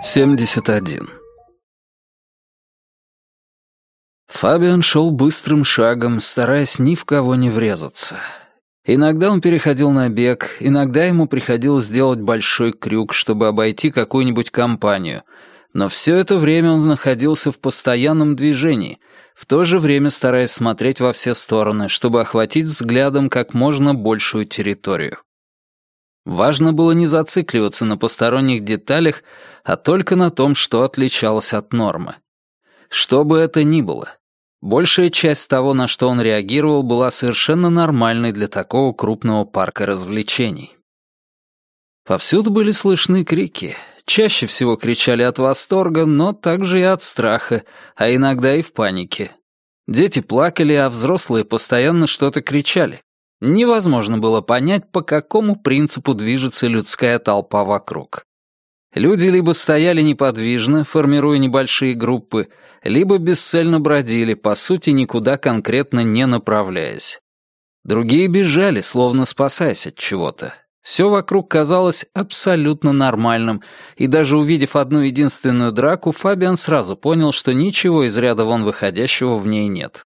71. Фабиан шел быстрым шагом, стараясь ни в кого не врезаться. Иногда он переходил на бег, иногда ему приходилось сделать большой крюк, чтобы обойти какую-нибудь компанию. Но все это время он находился в постоянном движении, в то же время стараясь смотреть во все стороны, чтобы охватить взглядом как можно большую территорию. Важно было не зацикливаться на посторонних деталях, а только на том, что отличалось от нормы. Что бы это ни было, большая часть того, на что он реагировал, была совершенно нормальной для такого крупного парка развлечений. Повсюду были слышны крики. Чаще всего кричали от восторга, но также и от страха, а иногда и в панике. Дети плакали, а взрослые постоянно что-то кричали. Невозможно было понять, по какому принципу движется людская толпа вокруг. Люди либо стояли неподвижно, формируя небольшие группы, либо бесцельно бродили, по сути, никуда конкретно не направляясь. Другие бежали, словно спасаясь от чего-то. Все вокруг казалось абсолютно нормальным, и даже увидев одну единственную драку, Фабиан сразу понял, что ничего из ряда вон выходящего в ней нет.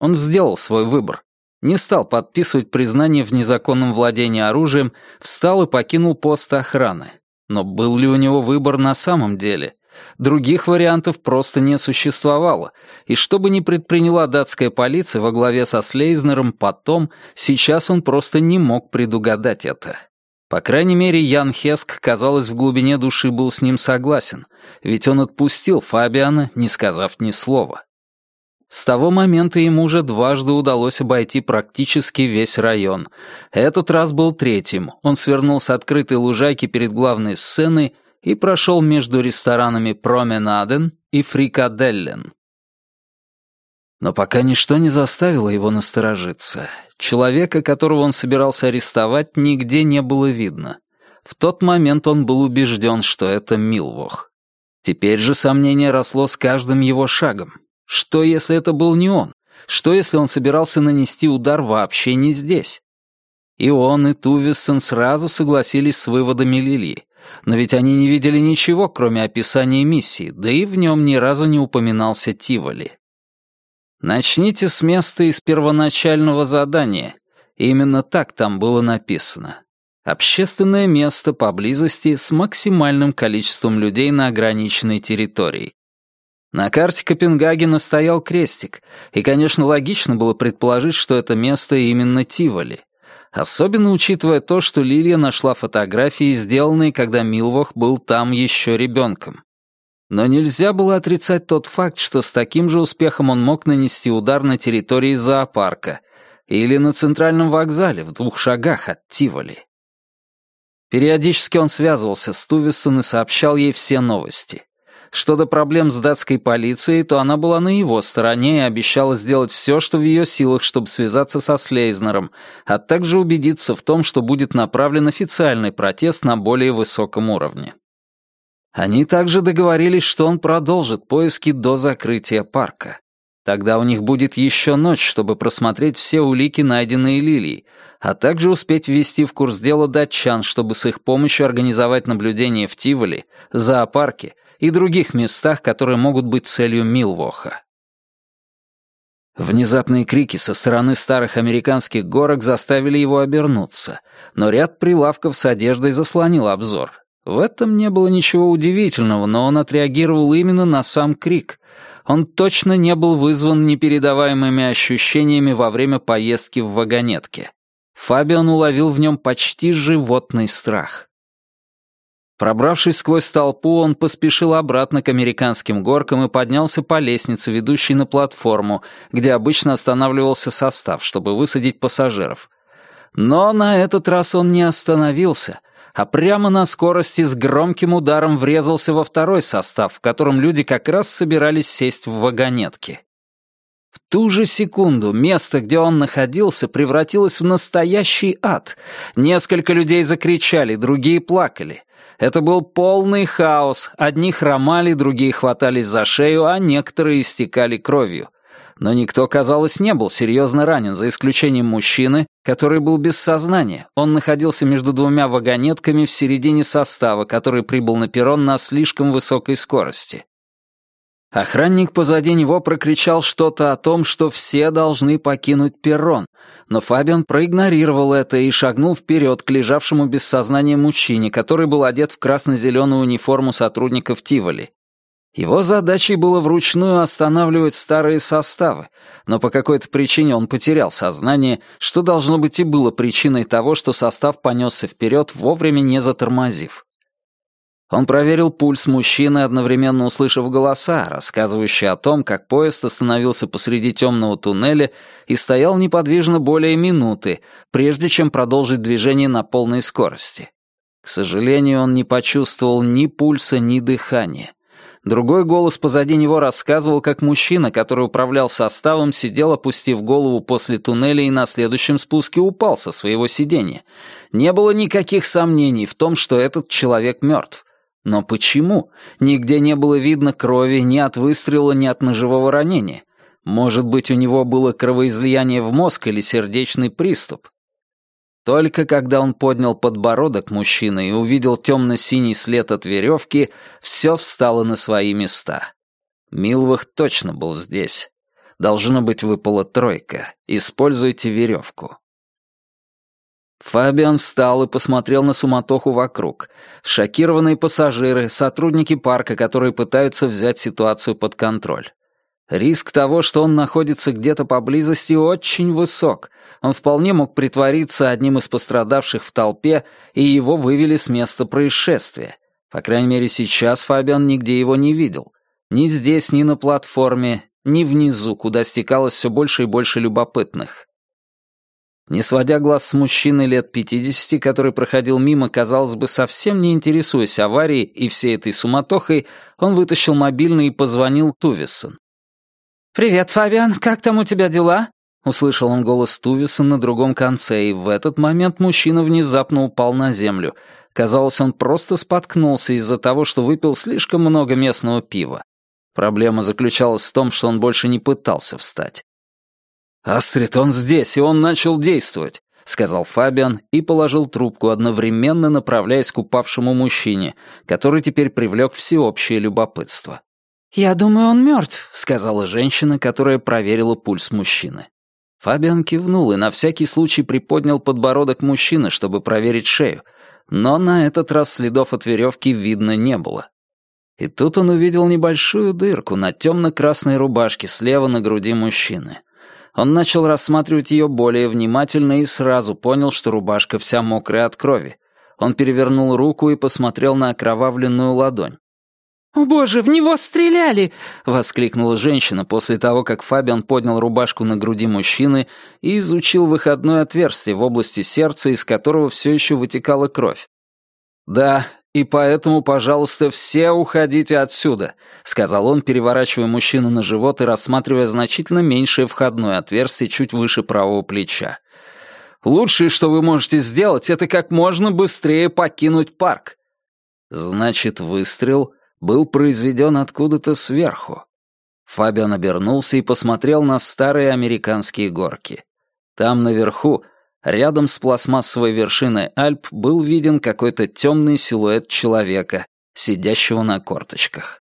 Он сделал свой выбор не стал подписывать признание в незаконном владении оружием, встал и покинул пост охраны. Но был ли у него выбор на самом деле? Других вариантов просто не существовало, и что бы ни предприняла датская полиция во главе со Слейзнером потом, сейчас он просто не мог предугадать это. По крайней мере, Ян Хеск, казалось, в глубине души был с ним согласен, ведь он отпустил Фабиана, не сказав ни слова. С того момента ему уже дважды удалось обойти практически весь район. Этот раз был третьим. Он свернул с открытой лужайки перед главной сценой и прошел между ресторанами «Променаден» и «Фрикаделлен». Но пока ничто не заставило его насторожиться. Человека, которого он собирался арестовать, нигде не было видно. В тот момент он был убежден, что это Милвох. Теперь же сомнение росло с каждым его шагом. Что, если это был не он? Что, если он собирался нанести удар вообще не здесь? И он, и Тувисон сразу согласились с выводами Лили. Но ведь они не видели ничего, кроме описания миссии, да и в нем ни разу не упоминался Тиволи. «Начните с места из первоначального задания». Именно так там было написано. Общественное место поблизости с максимальным количеством людей на ограниченной территории. На карте Копенгагена стоял крестик, и, конечно, логично было предположить, что это место именно Тиволи. Особенно учитывая то, что Лилия нашла фотографии, сделанные, когда Милвох был там еще ребенком. Но нельзя было отрицать тот факт, что с таким же успехом он мог нанести удар на территории зоопарка или на центральном вокзале в двух шагах от Тиволи. Периодически он связывался с Тувисон и сообщал ей все новости. Что до проблем с датской полицией, то она была на его стороне и обещала сделать все, что в ее силах, чтобы связаться со Слейзнером, а также убедиться в том, что будет направлен официальный протест на более высоком уровне. Они также договорились, что он продолжит поиски до закрытия парка. Тогда у них будет еще ночь, чтобы просмотреть все улики, найденные Лилией, а также успеть ввести в курс дела датчан, чтобы с их помощью организовать наблюдение в Тиволи, зоопарке и других местах, которые могут быть целью Милвоха. Внезапные крики со стороны старых американских горок заставили его обернуться, но ряд прилавков с одеждой заслонил обзор. В этом не было ничего удивительного, но он отреагировал именно на сам крик. Он точно не был вызван непередаваемыми ощущениями во время поездки в вагонетке. Фабиан уловил в нем почти животный страх. Пробравшись сквозь толпу, он поспешил обратно к американским горкам и поднялся по лестнице, ведущей на платформу, где обычно останавливался состав, чтобы высадить пассажиров. Но на этот раз он не остановился, а прямо на скорости с громким ударом врезался во второй состав, в котором люди как раз собирались сесть в вагонетки. В ту же секунду место, где он находился, превратилось в настоящий ад. Несколько людей закричали, другие плакали. Это был полный хаос. Одни хромали, другие хватались за шею, а некоторые истекали кровью. Но никто, казалось, не был серьезно ранен, за исключением мужчины, который был без сознания. Он находился между двумя вагонетками в середине состава, который прибыл на перрон на слишком высокой скорости. Охранник позади него прокричал что-то о том, что все должны покинуть перрон, но Фабиан проигнорировал это и шагнул вперед к лежавшему без сознания мужчине, который был одет в красно-зеленую униформу сотрудников Тиволи. Его задачей было вручную останавливать старые составы, но по какой-то причине он потерял сознание, что должно быть и было причиной того, что состав понесся вперед, вовремя не затормозив. Он проверил пульс мужчины, одновременно услышав голоса, рассказывающие о том, как поезд остановился посреди темного туннеля и стоял неподвижно более минуты, прежде чем продолжить движение на полной скорости. К сожалению, он не почувствовал ни пульса, ни дыхания. Другой голос позади него рассказывал, как мужчина, который управлял составом, сидел, опустив голову после туннеля и на следующем спуске упал со своего сиденья. Не было никаких сомнений в том, что этот человек мертв. Но почему? Нигде не было видно крови ни от выстрела, ни от ножевого ранения. Может быть, у него было кровоизлияние в мозг или сердечный приступ. Только когда он поднял подбородок мужчины и увидел темно-синий след от веревки, все встало на свои места. Милвах точно был здесь. Должно быть, выпала тройка. Используйте веревку. Фабиан встал и посмотрел на суматоху вокруг. Шокированные пассажиры, сотрудники парка, которые пытаются взять ситуацию под контроль. Риск того, что он находится где-то поблизости, очень высок. Он вполне мог притвориться одним из пострадавших в толпе, и его вывели с места происшествия. По крайней мере, сейчас Фабиан нигде его не видел. Ни здесь, ни на платформе, ни внизу, куда стекалось все больше и больше любопытных. Не сводя глаз с мужчины лет пятидесяти, который проходил мимо, казалось бы, совсем не интересуясь аварией и всей этой суматохой, он вытащил мобильный и позвонил Тувисон. «Привет, Фабиан, как там у тебя дела?» Услышал он голос Тувиса на другом конце, и в этот момент мужчина внезапно упал на землю. Казалось, он просто споткнулся из-за того, что выпил слишком много местного пива. Проблема заключалась в том, что он больше не пытался встать. «Астрид, он здесь, и он начал действовать», — сказал Фабиан и положил трубку, одновременно направляясь к упавшему мужчине, который теперь привлек всеобщее любопытство. «Я думаю, он мертв», — сказала женщина, которая проверила пульс мужчины. Фабиан кивнул и на всякий случай приподнял подбородок мужчины, чтобы проверить шею, но на этот раз следов от веревки видно не было. И тут он увидел небольшую дырку на темно-красной рубашке слева на груди мужчины. Он начал рассматривать ее более внимательно и сразу понял, что рубашка вся мокрая от крови. Он перевернул руку и посмотрел на окровавленную ладонь. «О боже, в него стреляли!» — воскликнула женщина после того, как Фабиан поднял рубашку на груди мужчины и изучил выходное отверстие в области сердца, из которого все еще вытекала кровь. «Да, и поэтому, пожалуйста, все уходите отсюда», — сказал он, переворачивая мужчину на живот и рассматривая значительно меньшее входное отверстие чуть выше правого плеча. «Лучшее, что вы можете сделать, это как можно быстрее покинуть парк». Значит, выстрел был произведен откуда-то сверху. Фабиан обернулся и посмотрел на старые американские горки. Там наверху Рядом с пластмассовой вершиной Альп был виден какой-то темный силуэт человека, сидящего на корточках.